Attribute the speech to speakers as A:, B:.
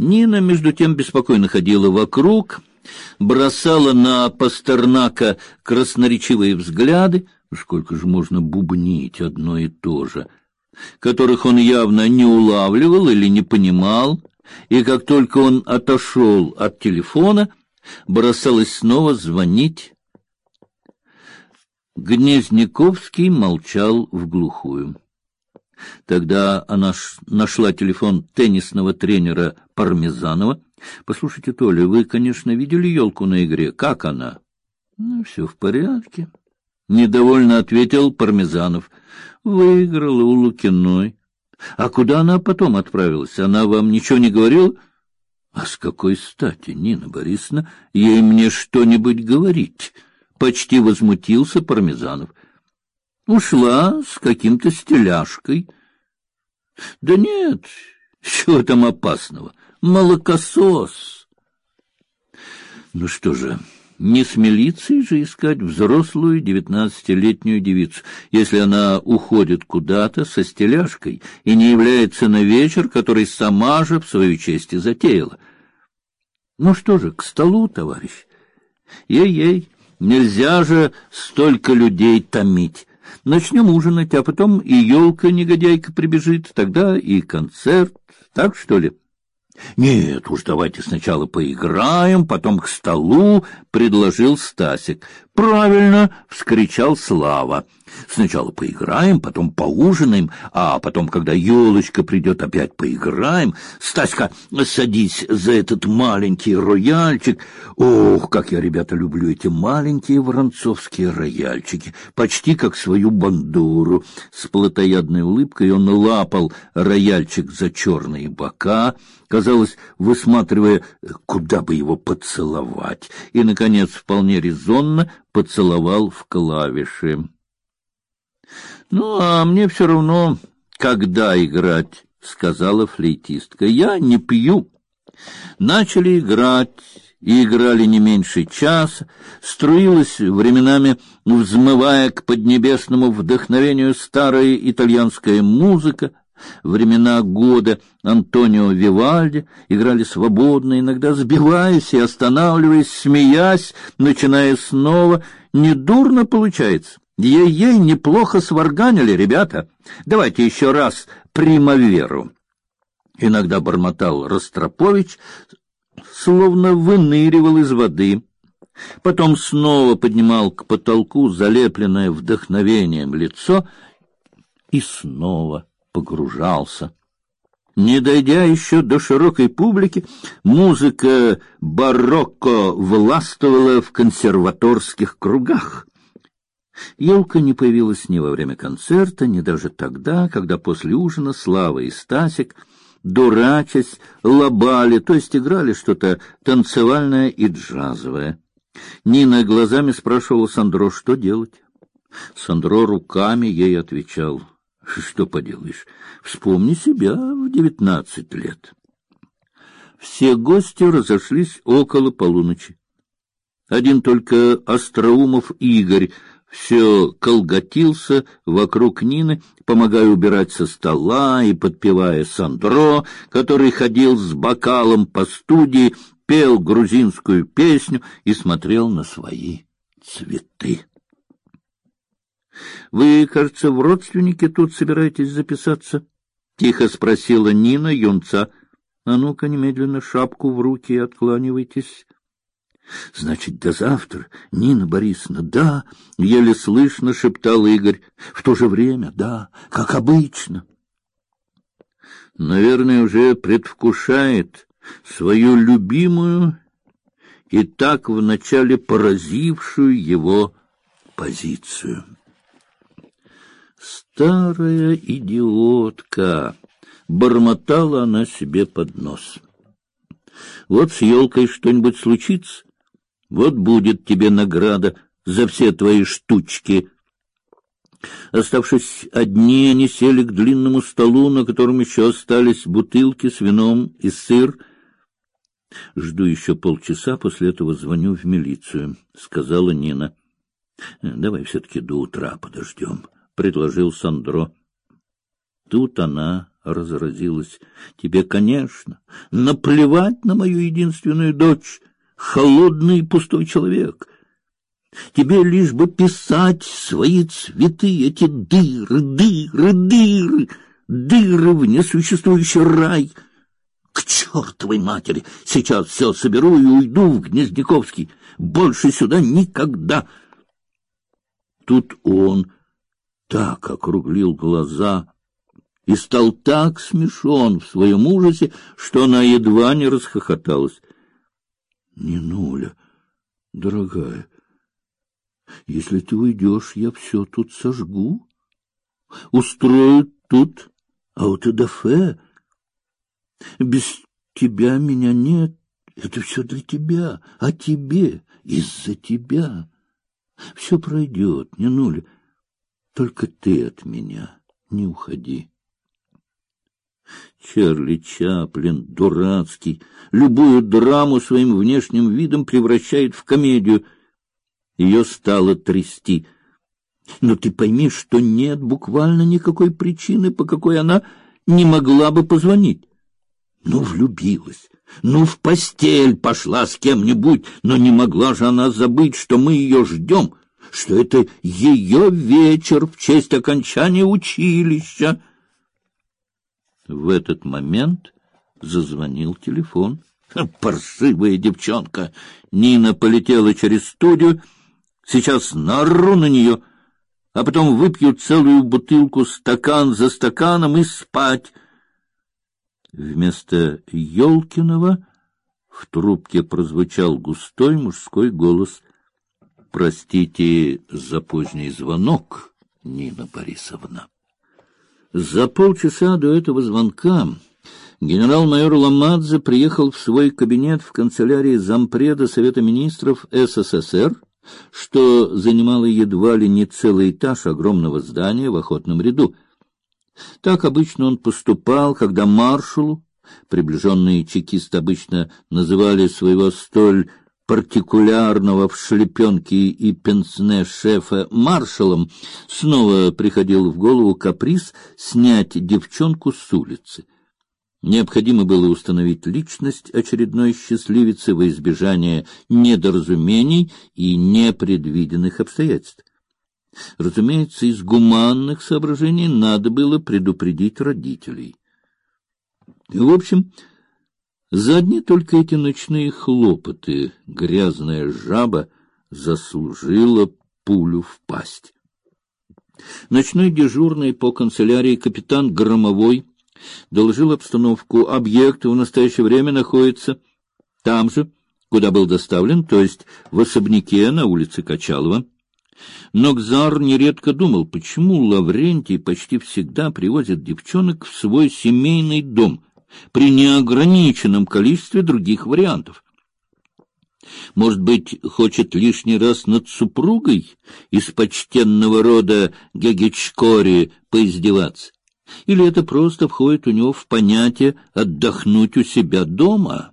A: Нина, между тем, беспокойно ходила вокруг, бросала на Пастернака красноречивые взгляды, сколько же можно бубнить одно и то же, которых он явно не улавливал или не понимал, и как только он отошел от телефона, бросалась снова звонить. Гнезняковский молчал в глухую. Тогда она нашла телефон теннисного тренера Пармезанова. Послушайте, Толя, вы, конечно, видели елку на игре. Как она? Ну, все в порядке. Недовольно ответил Пармезанов. Выиграла у Лукиной. А куда она потом отправилась? Она вам ничего не говорила? А с какой стати, Нина Борисовна, ей мне что-нибудь говорить? Почти возмутился Пармезанов. Ушла с каким-то стеляшкой. Да нет, чего там опасного? Молокосос. Ну что же, не с милицией же искать взрослую девятнадцатилетнюю девицу, если она уходит куда-то со стеляшкой и не является на вечер, который сама же в свою честь и затеяла. Ну что же, к столу, товарищ. Ей-ей, нельзя же столько людей томить. Начнем ужинать, а потом и елка-негодяйка прибежит, тогда и концерт. Так, что ли? Нет уж, давайте сначала поиграем, потом к столу, предложил Стасик. Правильно, вскричал Слава. Сначала поиграем, потом поужинаем, а потом, когда елочка придет, опять поиграем. Стаська, садись за этот маленький рояльчик. Ох, как я, ребята, люблю эти маленькие воронцовские рояльчики, почти как свою бандуру. С плотоядной улыбкой он лапал рояльчик за черные бока, казалось, высматривая, куда бы его поцеловать, и, наконец, вполне резонно поцеловал в клавиши. Ну, а мне все равно, когда играть, сказала флейтистка. Я не пью. Начали играть, и играли не меньше часа, струилась временами, взмывая к поднебесному вдохновению старая итальянская музыка, времена года Антонио Вивальди играли свободно, иногда сбиваясь и останавливаясь, смеясь, начиная снова. Недурно получается. Ей-ей, неплохо сварганили, ребята. Давайте еще раз примаверу. Иногда бормотал Ростропович, словно выныривал из воды. Потом снова поднимал к потолку залепленное вдохновением лицо и снова погружался. Не дойдя еще до широкой публики, музыка барокко властвовала в консерваторских кругах. Елка не появилась ни во время концерта, ни даже тогда, когда после ужина Слава и Стасик, дурачась, лобали, то есть играли что-то танцевальное и джазовое. Нина глазами спрашивала Сандро, что делать. Сандро руками ей отвечал: "Что поделаешь? Вспомни себя в девятнадцать лет". Все гости разошлись около полуночи. Один только Остроумов Игорь все колготился вокруг Нины, помогая убирать со стола и подпевая Сандро, который ходил с бокалом по студии, пел грузинскую песню и смотрел на свои цветы. Вы, кажется, в родственники тут собираетесь записаться? тихо спросила Нина юнца. А ну-ка немедленно шапку в руки и откланивайтесь. Значит, до завтра, Нина Борисовна, да, еле слышно шептал Игорь. В то же время, да, как обычно. Наверное, уже предвкушает свою любимую и так вначале поразившую его позицию. Старая идиотка, бормотала она себе под нос. Вот с елкой что-нибудь случится, вот будет тебе награда за все твои штучки. Оставшись одни, они сели к длинному столу, на котором еще остались бутылки с вином и сыр. Жду еще полчаса, после этого звоню в милицию, сказала Нина. Давай все-таки до утра подождем, предложил Сандро. Тут она разразилась. Тебе, конечно, наплевать на мою единственную дочь, холодный и пустой человек. Тебе лишь бы писать свои цветы, эти дыры, дыры, дыры, дыры в несуществующий рай. К чертовой матери! Сейчас все соберу и уйду в Гнездяковский. Больше сюда никогда. Тут он так округлил глаза и стал так смешон в своем ужасе, что она едва не расхохоталась. — Не нуля, дорогая, если ты уйдешь, я все тут сожгу. Устрою тут аутодафе. Без тебя меня нет. Это все для тебя, а тебе, из-за тебя. Все пройдет, не нуль. Только ты от меня не уходи. Чарли Чаплин, дурацкий, любую драму своим внешним видом превращает в комедию — ее стало трясти. Но ты пойми, что нет буквально никакой причины, по какой она не могла бы позвонить. Ну, влюбилась, ну, в постель пошла с кем-нибудь, но не могла же она забыть, что мы ее ждем, что это ее вечер в честь окончания училища. В этот момент зазвонил телефон. Паршивая девчонка! Нина полетела через студию, Сейчас нару на нее, а потом выпью целую бутылку стакан за стаканом и спать. Вместо Ёлкиного в трубке прозвучал густой мужской голос. Простите за поздний звонок, Нина Борисовна. За полчаса до этого звонка генерал-майор Ламадзе приехал в свой кабинет в канцелярии зампреда Совета министров СССР что занимало едва ли не целый этаж огромного здания в охотном ряду. Так обычно он поступал, когда маршалу, приближенные чекисты обычно называли своего столь партикулярного в шлепенке и пенсне шефа маршалом, снова приходил в голову каприз снять девчонку с улицы. Необходимо было установить личность очередной счастливицы во избежание недоразумений и непредвиденных обстоятельств. Разумеется, из гуманных соображений надо было предупредить родителей. В общем, за одни только эти ночные хлопоты грязная жаба заслужила пулю в пасть. Ночной дежурный по канцелярии капитан Громовой доложил обстановку. Объект в настоящее время находится там же, куда был доставлен, то есть в особняке на улице Качалова. Но Гзар нередко думал, почему Лаврентий почти всегда привозит девчонок в свой семейный дом при неограниченном количестве других вариантов. Может быть, хочет лишний раз над супругой из почтенного рода Гегечкори поиздеваться? Или это просто входит у него в понятие «отдохнуть у себя дома»?